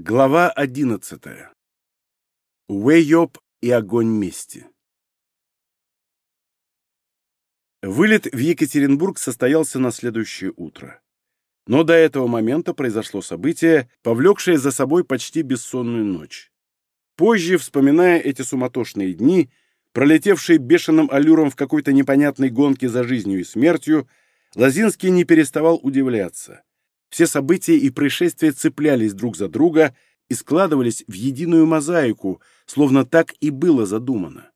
Глава одиннадцатая. Уэйоп и огонь мести. Вылет в Екатеринбург состоялся на следующее утро. Но до этого момента произошло событие, повлекшее за собой почти бессонную ночь. Позже, вспоминая эти суматошные дни, пролетевшие бешеным аллюром в какой-то непонятной гонке за жизнью и смертью, Лозинский не переставал удивляться. Все события и происшествия цеплялись друг за друга и складывались в единую мозаику, словно так и было задумано.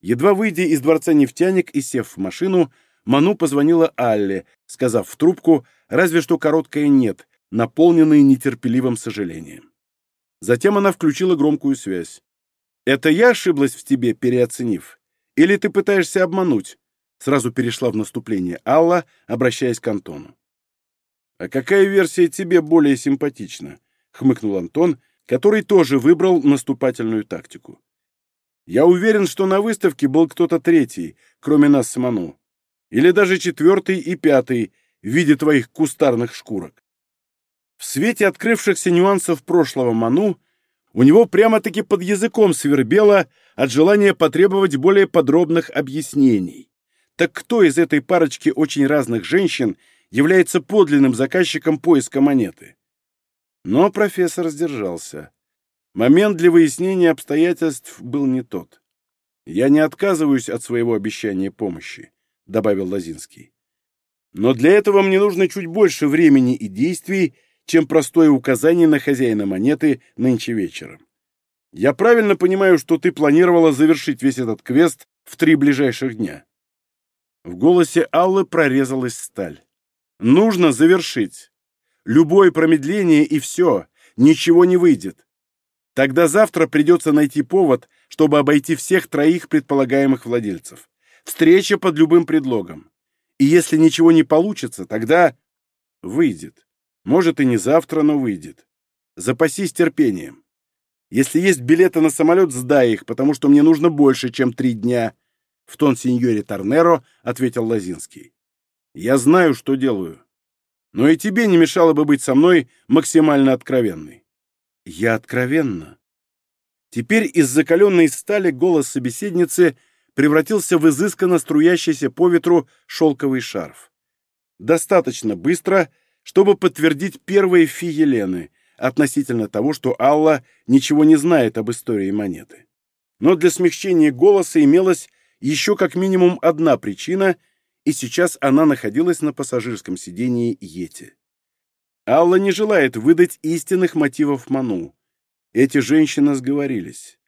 Едва выйдя из дворца нефтяник и сев в машину, Ману позвонила Алле, сказав в трубку разве что короткое «нет», наполненное нетерпеливым сожалением. Затем она включила громкую связь. «Это я ошиблась в тебе, переоценив? Или ты пытаешься обмануть?» Сразу перешла в наступление Алла, обращаясь к Антону. «А какая версия тебе более симпатична?» — хмыкнул Антон, который тоже выбрал наступательную тактику. «Я уверен, что на выставке был кто-то третий, кроме нас с Ману. Или даже четвертый и пятый в виде твоих кустарных шкурок. В свете открывшихся нюансов прошлого Ману у него прямо-таки под языком свербело от желания потребовать более подробных объяснений. Так кто из этой парочки очень разных женщин является подлинным заказчиком поиска монеты. Но профессор сдержался. Момент для выяснения обстоятельств был не тот. «Я не отказываюсь от своего обещания помощи», — добавил Лозинский. «Но для этого мне нужно чуть больше времени и действий, чем простое указание на хозяина монеты нынче вечером. Я правильно понимаю, что ты планировала завершить весь этот квест в три ближайших дня?» В голосе Аллы прорезалась сталь. Нужно завершить. Любое промедление и все, ничего не выйдет. Тогда завтра придется найти повод, чтобы обойти всех троих предполагаемых владельцев. Встреча под любым предлогом. И если ничего не получится, тогда выйдет. Может и не завтра, но выйдет. Запасись терпением. Если есть билеты на самолет, сдай их, потому что мне нужно больше, чем три дня. В тон сеньоре Торнеро ответил Лазинский. Я знаю, что делаю. Но и тебе не мешало бы быть со мной максимально откровенной. Я откровенна. Теперь из закаленной стали голос собеседницы превратился в изысканно струящийся по ветру шелковый шарф. Достаточно быстро, чтобы подтвердить первые фи Елены относительно того, что Алла ничего не знает об истории монеты. Но для смягчения голоса имелась еще как минимум одна причина — и сейчас она находилась на пассажирском сидении Йети. Алла не желает выдать истинных мотивов Ману. Эти женщины сговорились.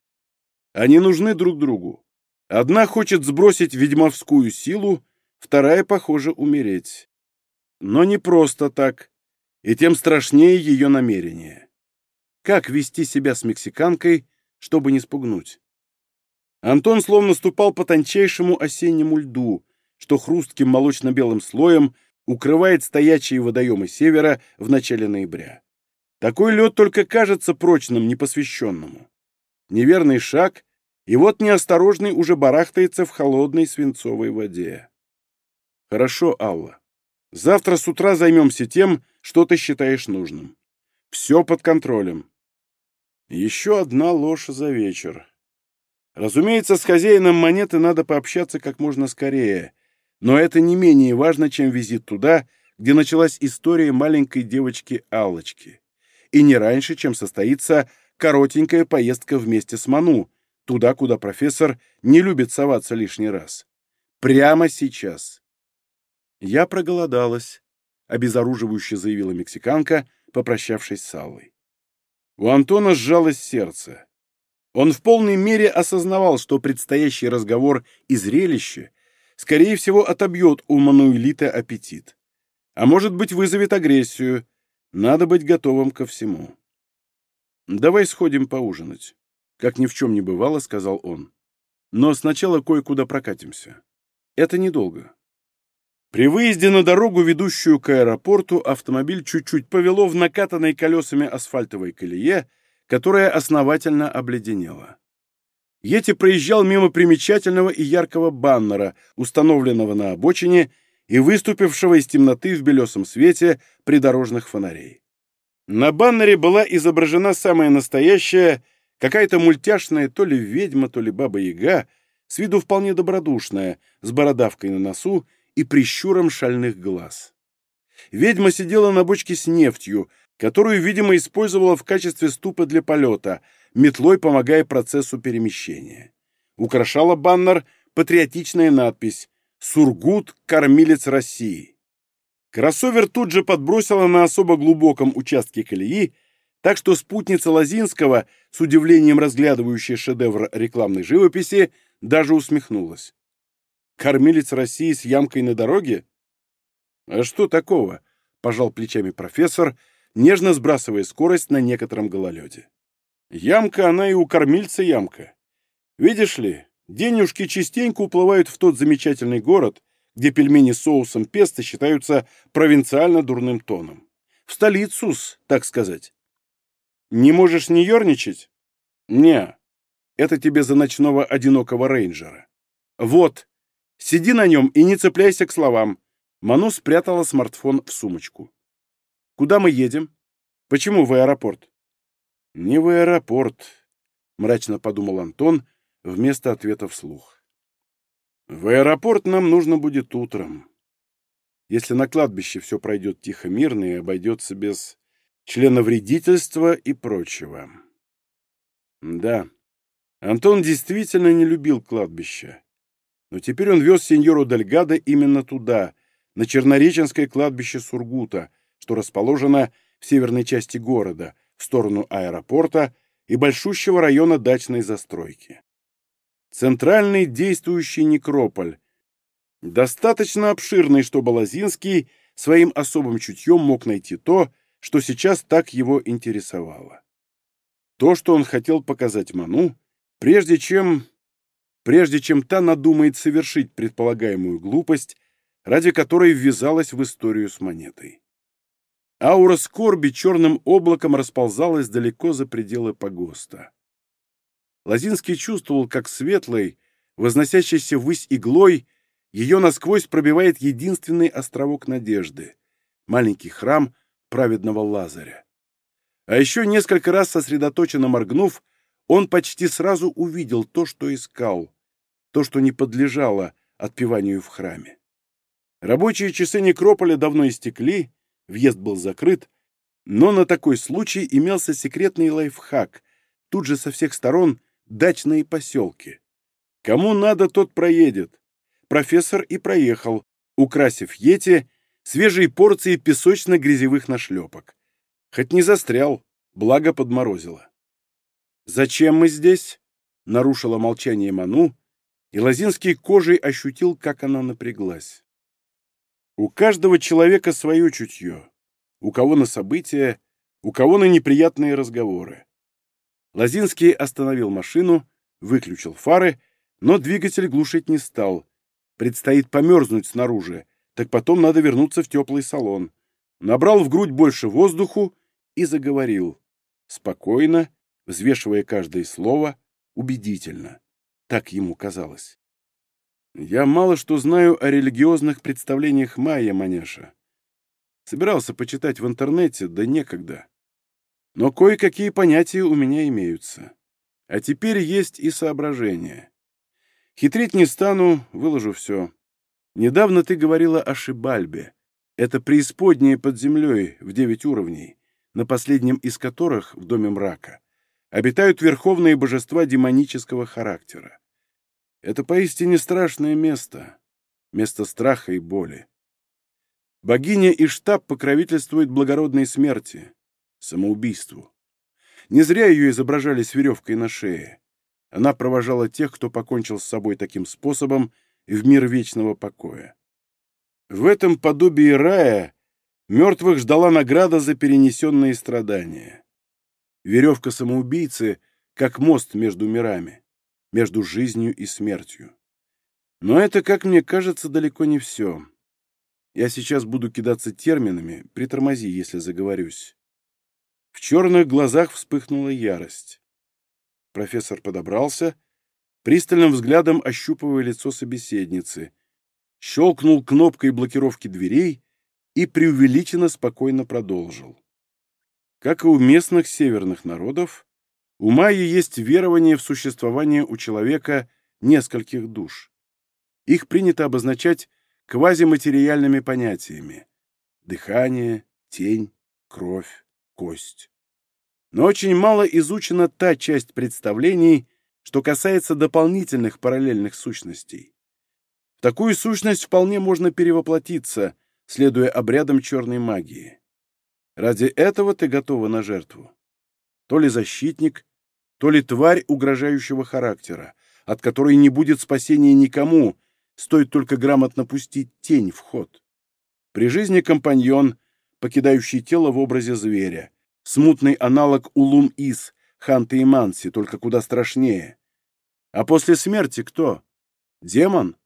Они нужны друг другу. Одна хочет сбросить ведьмовскую силу, вторая, похоже, умереть. Но не просто так, и тем страшнее ее намерение. Как вести себя с мексиканкой, чтобы не спугнуть? Антон словно ступал по тончайшему осеннему льду, что хрустким молочно-белым слоем укрывает стоячие водоемы севера в начале ноября. Такой лед только кажется прочным непосвященному. Неверный шаг, и вот неосторожный уже барахтается в холодной свинцовой воде. Хорошо, Алла. Завтра с утра займемся тем, что ты считаешь нужным. Все под контролем. Еще одна ложь за вечер. Разумеется, с хозяином монеты надо пообщаться как можно скорее, но это не менее важно, чем визит туда, где началась история маленькой девочки Аллочки. И не раньше, чем состоится коротенькая поездка вместе с Ману, туда, куда профессор не любит соваться лишний раз. Прямо сейчас. «Я проголодалась», — обезоруживающе заявила мексиканка, попрощавшись с Аллой. У Антона сжалось сердце. Он в полной мере осознавал, что предстоящий разговор и зрелище скорее всего, отобьет у Мануэлита аппетит. А может быть, вызовет агрессию. Надо быть готовым ко всему. «Давай сходим поужинать», — как ни в чем не бывало, сказал он. «Но сначала кое-куда прокатимся. Это недолго». При выезде на дорогу, ведущую к аэропорту, автомобиль чуть-чуть повело в накатанной колесами асфальтовой колее, которая основательно обледенела. Йети проезжал мимо примечательного и яркого баннера, установленного на обочине и выступившего из темноты в белесом свете придорожных фонарей. На баннере была изображена самая настоящая, какая-то мультяшная то ли ведьма, то ли баба-яга, с виду вполне добродушная, с бородавкой на носу и прищуром шальных глаз. Ведьма сидела на бочке с нефтью, которую, видимо, использовала в качестве ступа для полета, метлой помогая процессу перемещения. Украшала баннер патриотичная надпись «Сургут – кормилец России». Кроссовер тут же подбросила на особо глубоком участке колеи, так что спутница Лозинского, с удивлением разглядывающая шедевр рекламной живописи, даже усмехнулась. «Кормилец России с ямкой на дороге?» «А что такого?» — пожал плечами профессор, нежно сбрасывая скорость на некотором гололеде. «Ямка, она и у кормильца ямка. Видишь ли, денежки частенько уплывают в тот замечательный город, где пельмени с соусом песто считаются провинциально дурным тоном. В столицу так сказать. Не можешь не ерничать? Не. Это тебе за ночного одинокого рейнджера. Вот. Сиди на нем и не цепляйся к словам. Ману спрятала смартфон в сумочку. «Куда мы едем? Почему в аэропорт?» «Не в аэропорт», — мрачно подумал Антон вместо ответа вслух. «В аэропорт нам нужно будет утром. Если на кладбище все пройдет тихо-мирно и обойдется без членовредительства и прочего». Да, Антон действительно не любил кладбища. Но теперь он вез сеньору Дальгадо именно туда — на Чернореченское кладбище Сургута, что расположено в северной части города, в сторону аэропорта и большущего района дачной застройки. Центральный действующий некрополь, достаточно обширный, чтобы Лозинский своим особым чутьем мог найти то, что сейчас так его интересовало. То, что он хотел показать Ману, прежде чем... прежде чем та надумает совершить предполагаемую глупость ради которой ввязалась в историю с монетой. Аура скорби черным облаком расползалась далеко за пределы погоста. Лазинский чувствовал, как светлой, возносящейся ввысь иглой, ее насквозь пробивает единственный островок надежды — маленький храм праведного Лазаря. А еще несколько раз сосредоточенно моргнув, он почти сразу увидел то, что искал, то, что не подлежало отпеванию в храме. Рабочие часы некрополя давно истекли, въезд был закрыт, но на такой случай имелся секретный лайфхак. Тут же со всех сторон дачные поселки. Кому надо, тот проедет. Профессор и проехал, украсив Йети свежей порцией песочно-грязевых нашлепок. Хоть не застрял, благо подморозило. «Зачем мы здесь?» — нарушила молчание Ману, и Лозинский кожей ощутил, как она напряглась. У каждого человека свое чутье. У кого на события, у кого на неприятные разговоры. Лозинский остановил машину, выключил фары, но двигатель глушить не стал. Предстоит померзнуть снаружи, так потом надо вернуться в теплый салон. Набрал в грудь больше воздуху и заговорил. Спокойно, взвешивая каждое слово, убедительно. Так ему казалось. Я мало что знаю о религиозных представлениях майя, Маняша. Собирался почитать в интернете, да некогда. Но кое-какие понятия у меня имеются. А теперь есть и соображения. Хитрить не стану, выложу все. Недавно ты говорила о Шибальбе. Это преисподнее под землей в девять уровней, на последнем из которых, в Доме мрака, обитают верховные божества демонического характера. Это поистине страшное место, место страха и боли. Богиня и штаб покровительствует благородной смерти, самоубийству. Не зря ее изображали с веревкой на шее. Она провожала тех, кто покончил с собой таким способом, в мир вечного покоя. В этом подобии рая мертвых ждала награда за перенесенные страдания. Веревка самоубийцы — как мост между мирами между жизнью и смертью. Но это, как мне кажется, далеко не все. Я сейчас буду кидаться терминами, притормози, если заговорюсь. В черных глазах вспыхнула ярость. Профессор подобрался, пристальным взглядом ощупывая лицо собеседницы, щелкнул кнопкой блокировки дверей и преувеличенно спокойно продолжил. Как и у местных северных народов, у майя есть верование в существование у человека нескольких душ. Их принято обозначать квазиматериальными понятиями – дыхание, тень, кровь, кость. Но очень мало изучена та часть представлений, что касается дополнительных параллельных сущностей. В такую сущность вполне можно перевоплотиться, следуя обрядам черной магии. Ради этого ты готова на жертву. То ли защитник, то ли тварь угрожающего характера, от которой не будет спасения никому, стоит только грамотно пустить тень в ход. При жизни компаньон, покидающий тело в образе зверя, смутный аналог Улум-Ис, Ханты и Манси, только куда страшнее. А после смерти кто? Демон?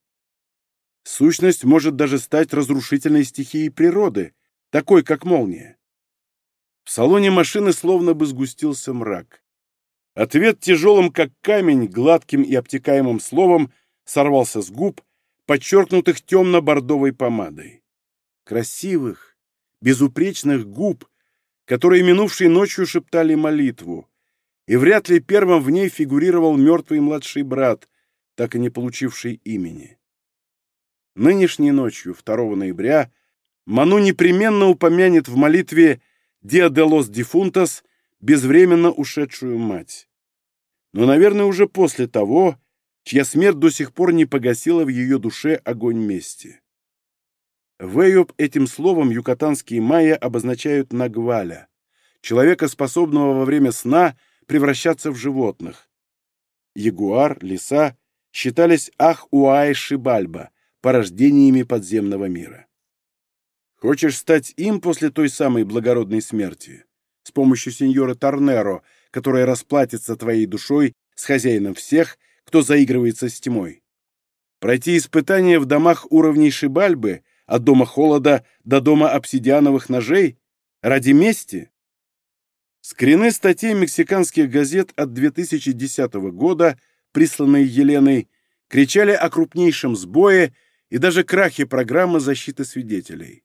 Сущность может даже стать разрушительной стихией природы, такой, как молния. В салоне машины словно бы сгустился мрак. Ответ тяжелым, как камень, гладким и обтекаемым словом сорвался с губ, подчеркнутых темно-бордовой помадой. Красивых, безупречных губ, которые минувшей ночью шептали молитву, и вряд ли первым в ней фигурировал мертвый младший брат, так и не получивший имени. Нынешней ночью, 2 ноября, Ману непременно упомянет в молитве «Dia de los Difuntos» безвременно ушедшую мать. Но, наверное, уже после того, чья смерть до сих пор не погасила в ее душе огонь мести. Вэйоп этим словом юкатанские майя обозначают нагваля, человека, способного во время сна превращаться в животных. Ягуар, лиса считались ах-уай-шибальба, порождениями подземного мира. Хочешь стать им после той самой благородной смерти? С помощью сеньора Торнеро, которая расплатится твоей душой с хозяином всех, кто заигрывается с тьмой. Пройти испытания в домах уровней Шибальбы, от дома холода до дома обсидиановых ножей? Ради мести? Скрины статей мексиканских газет от 2010 года, присланные Еленой, кричали о крупнейшем сбое и даже крахе программы защиты свидетелей.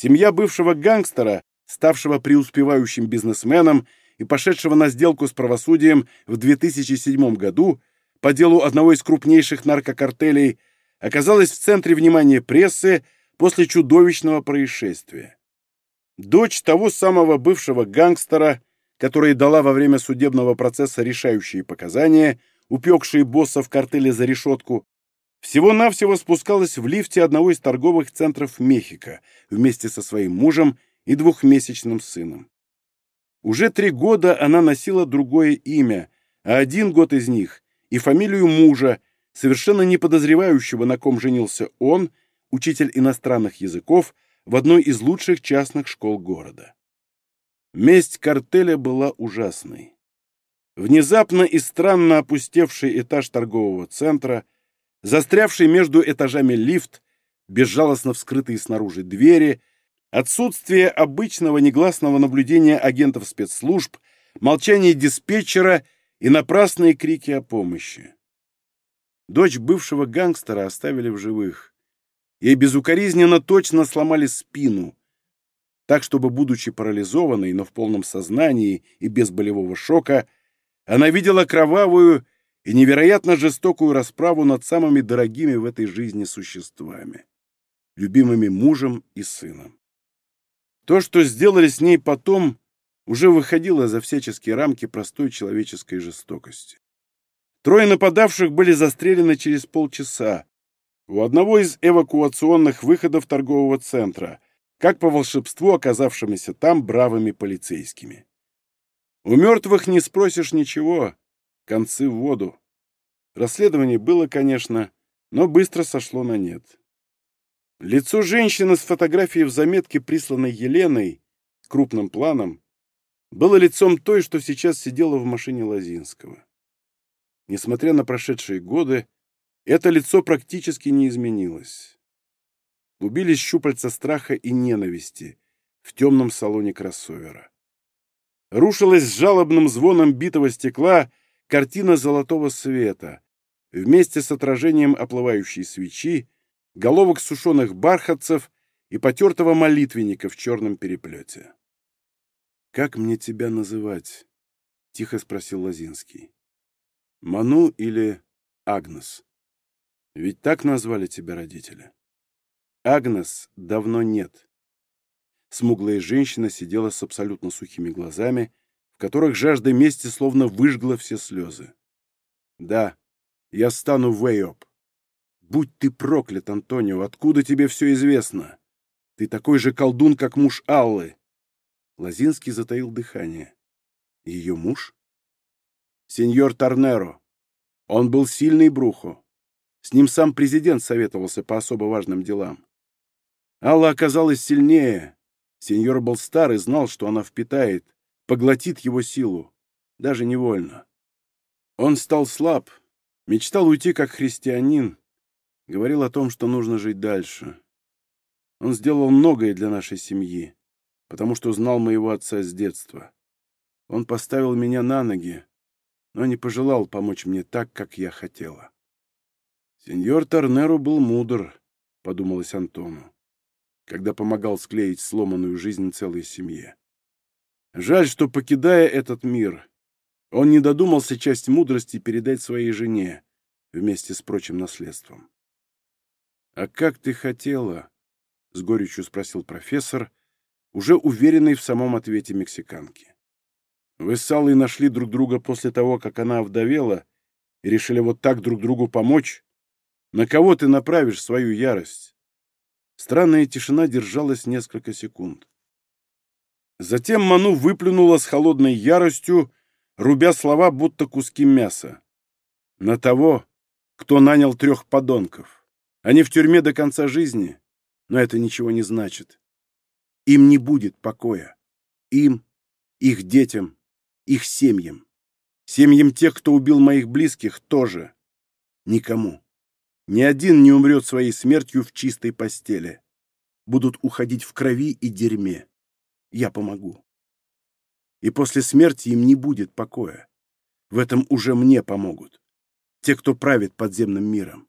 Семья бывшего гангстера, ставшего преуспевающим бизнесменом и пошедшего на сделку с правосудием в 2007 году по делу одного из крупнейших наркокартелей, оказалась в центре внимания прессы после чудовищного происшествия. Дочь того самого бывшего гангстера, которая дала во время судебного процесса решающие показания, упекшие босса в картеле за решетку, всего-навсего спускалась в лифте одного из торговых центров Мехико вместе со своим мужем и двухмесячным сыном. Уже три года она носила другое имя, а один год из них и фамилию мужа, совершенно не подозревающего, на ком женился он, учитель иностранных языков, в одной из лучших частных школ города. Месть картеля была ужасной. Внезапно и странно опустевший этаж торгового центра – застрявший между этажами лифт, безжалостно вскрытые снаружи двери, отсутствие обычного негласного наблюдения агентов спецслужб, молчание диспетчера и напрасные крики о помощи. Дочь бывшего гангстера оставили в живых. Ей безукоризненно точно сломали спину, так, чтобы, будучи парализованной, но в полном сознании и без болевого шока, она видела кровавую и невероятно жестокую расправу над самыми дорогими в этой жизни существами, любимыми мужем и сыном. То, что сделали с ней потом, уже выходило за всяческие рамки простой человеческой жестокости. Трое нападавших были застрелены через полчаса у одного из эвакуационных выходов торгового центра, как по волшебству оказавшимися там бравыми полицейскими. У мертвых не спросишь ничего, концы в воду. Расследование было, конечно, но быстро сошло на нет. Лицо женщины с фотографией в заметке, присланной Еленой, крупным планом, было лицом той, что сейчас сидела в машине Лозинского. Несмотря на прошедшие годы, это лицо практически не изменилось. Убились щупальца страха и ненависти в темном салоне кроссовера. Рушилась с жалобным звоном битого стекла картина золотого света, вместе с отражением оплывающей свечи, головок сушеных бархатцев и потертого молитвенника в черном переплете. «Как мне тебя называть?» — тихо спросил Лозинский. «Ману или Агнес? Ведь так назвали тебя родители?» «Агнес давно нет». Смуглая женщина сидела с абсолютно сухими глазами, которых жажда мести словно выжгла все слезы. «Да, я стану Вейоп. Будь ты проклят, Антонио, откуда тебе все известно? Ты такой же колдун, как муж Аллы. Лазинский затаил дыхание. Ее муж? Сеньор Торнеро. Он был сильный брухо. С ним сам президент советовался по особо важным делам. Алла оказалась сильнее. Сеньор был стар и знал, что она впитает, поглотит его силу, даже невольно. Он стал слаб, мечтал уйти как христианин, говорил о том, что нужно жить дальше. Он сделал многое для нашей семьи потому что знал моего отца с детства. Он поставил меня на ноги, но не пожелал помочь мне так, как я хотела. Сеньор Торнеро был мудр, — подумалось Антону, когда помогал склеить сломанную жизнь целой семье. Жаль, что, покидая этот мир, он не додумался часть мудрости передать своей жене вместе с прочим наследством. «А как ты хотела?» — с горечью спросил профессор, уже уверенной в самом ответе мексиканки. Вы с Аллой нашли друг друга после того, как она овдовела, и решили вот так друг другу помочь? На кого ты направишь свою ярость? Странная тишина держалась несколько секунд. Затем Ману выплюнула с холодной яростью, рубя слова, будто куски мяса. На того, кто нанял трех подонков. Они в тюрьме до конца жизни, но это ничего не значит. Им не будет покоя. Им, их детям, их семьям. Семьям тех, кто убил моих близких, тоже. Никому. Ни один не умрет своей смертью в чистой постели. Будут уходить в крови и дерьме. Я помогу. И после смерти им не будет покоя. В этом уже мне помогут. Те, кто правит подземным миром.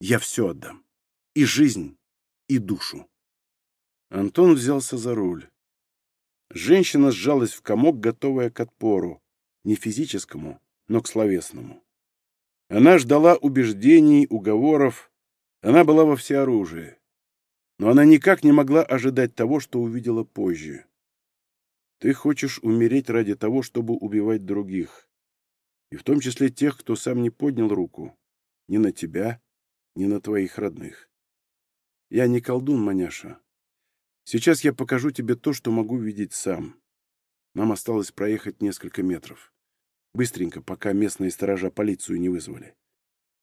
Я все отдам. И жизнь, и душу. Антон взялся за руль. Женщина сжалась в комок, готовая к отпору. Не физическому, но к словесному. Она ждала убеждений, уговоров. Она была во всеоружии. Но она никак не могла ожидать того, что увидела позже. Ты хочешь умереть ради того, чтобы убивать других. И в том числе тех, кто сам не поднял руку. Ни на тебя, ни на твоих родных. Я не колдун, маняша. Сейчас я покажу тебе то, что могу видеть сам. Нам осталось проехать несколько метров. Быстренько, пока местные сторожа полицию не вызвали.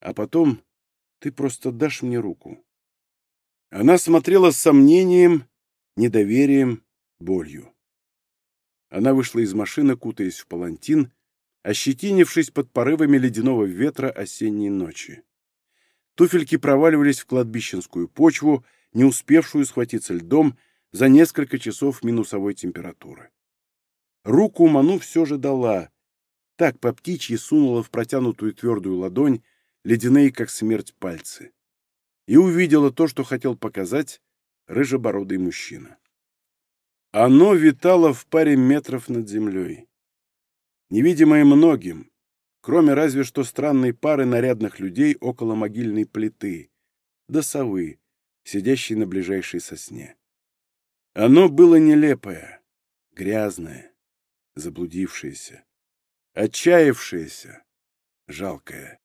А потом ты просто дашь мне руку. Она смотрела с сомнением, недоверием, болью. Она вышла из машины, кутаясь в палантин, ощетинившись под порывами ледяного ветра осенней ночи. Туфельки проваливались в кладбищенскую почву, не успевшую схватиться льдом, за несколько часов минусовой температуры. Руку Ману все же дала. Так по птичьи сунула в протянутую твердую ладонь ледяные, как смерть, пальцы. И увидела то, что хотел показать рыжебородый мужчина. Оно витало в паре метров над землей. Невидимое многим, кроме разве что странной пары нарядных людей около могильной плиты, до совы, сидящей на ближайшей сосне. Оно было нелепое, грязное, заблудившееся, отчаявшееся, жалкое,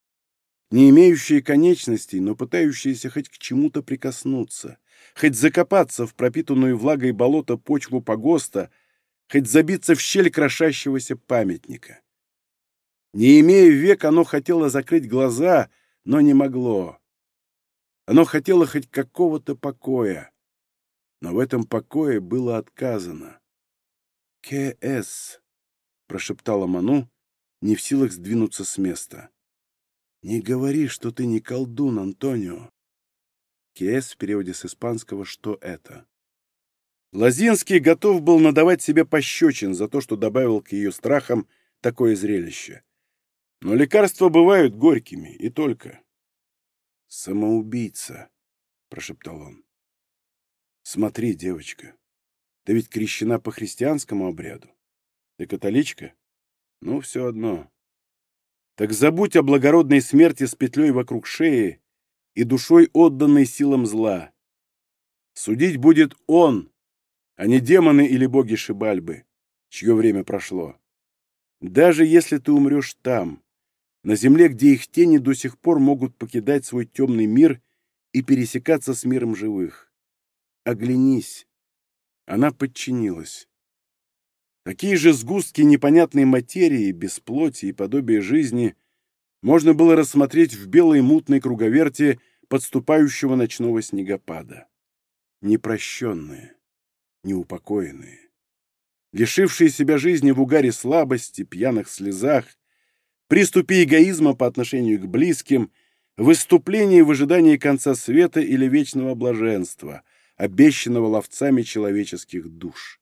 не имеющее конечностей, но пытающееся хоть к чему-то прикоснуться, хоть закопаться в пропитанную влагой болото почву погоста, хоть забиться в щель крошащегося памятника. Не имея век, оно хотело закрыть глаза, но не могло. Оно хотело хоть какого-то покоя, но в этом покое было отказано. «К.С.» — прошептала Ману, не в силах сдвинуться с места. «Не говори, что ты не колдун, Антонио!» «К.С.» в переводе с испанского «что это?». Лазинский готов был надавать себе пощечин за то, что добавил к ее страхам такое зрелище. Но лекарства бывают горькими, и только. «Самоубийца», — прошептал он. Смотри, девочка, ты ведь крещена по христианскому обряду. Ты католичка? Ну, все одно. Так забудь о благородной смерти с петлей вокруг шеи и душой отданной силам зла. Судить будет он, а не демоны или боги Шибальбы, чье время прошло. Даже если ты умрешь там, на земле, где их тени до сих пор могут покидать свой темный мир и пересекаться с миром живых. Оглянись. Она подчинилась. Такие же сгустки непонятной материи, без плоти и подобия жизни можно было рассмотреть в белой мутной круговерте подступающего ночного снегопада. Непрощенные, неупокоенные, лишившие себя жизни в угаре слабости, пьяных слезах, приступе эгоизма по отношению к близким, выступлении в ожидании конца света или вечного блаженства, обещанного ловцами человеческих душ.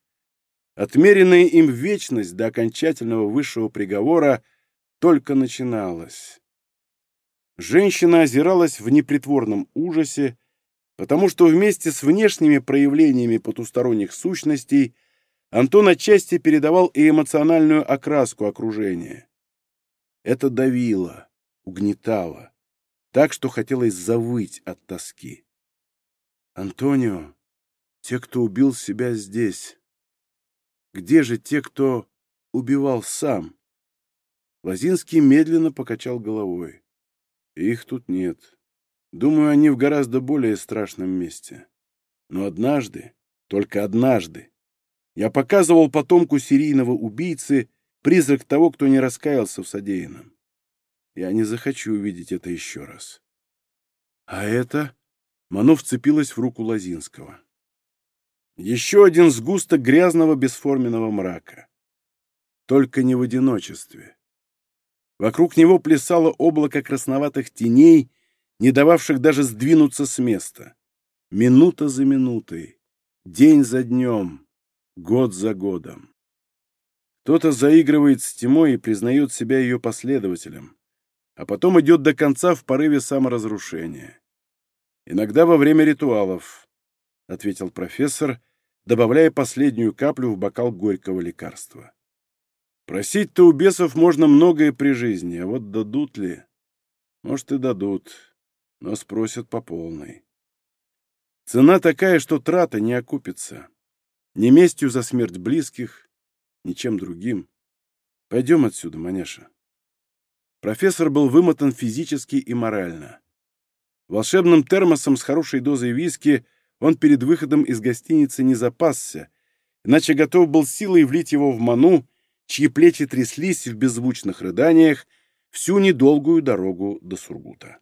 Отмеренная им вечность до окончательного высшего приговора только начиналась. Женщина озиралась в непритворном ужасе, потому что вместе с внешними проявлениями потусторонних сущностей Антон отчасти передавал и эмоциональную окраску окружения. Это давило, угнетало, так что хотелось завыть от тоски. «Антонио, те, кто убил себя здесь, где же те, кто убивал сам?» Лозинский медленно покачал головой. «Их тут нет. Думаю, они в гораздо более страшном месте. Но однажды, только однажды, я показывал потомку серийного убийцы призрак того, кто не раскаялся в содеянном. Я не захочу увидеть это еще раз. А это... Мано вцепилась в руку Лозинского. Еще один сгусток грязного бесформенного мрака. Только не в одиночестве. Вокруг него плясало облако красноватых теней, не дававших даже сдвинуться с места. Минута за минутой, день за днем, год за годом. Кто-то заигрывает с тьмой и признает себя ее последователем, а потом идет до конца в порыве саморазрушения. Иногда во время ритуалов, — ответил профессор, добавляя последнюю каплю в бокал горького лекарства. Просить-то у бесов можно многое при жизни, а вот дадут ли? Может, и дадут, но спросят по полной. Цена такая, что трата не окупится. Ни местью за смерть близких, ни чем другим. Пойдем отсюда, маняша. Профессор был вымотан физически и морально. Волшебным термосом с хорошей дозой виски он перед выходом из гостиницы не запасся, иначе готов был силой влить его в ману, чьи плечи тряслись в беззвучных рыданиях всю недолгую дорогу до Сургута.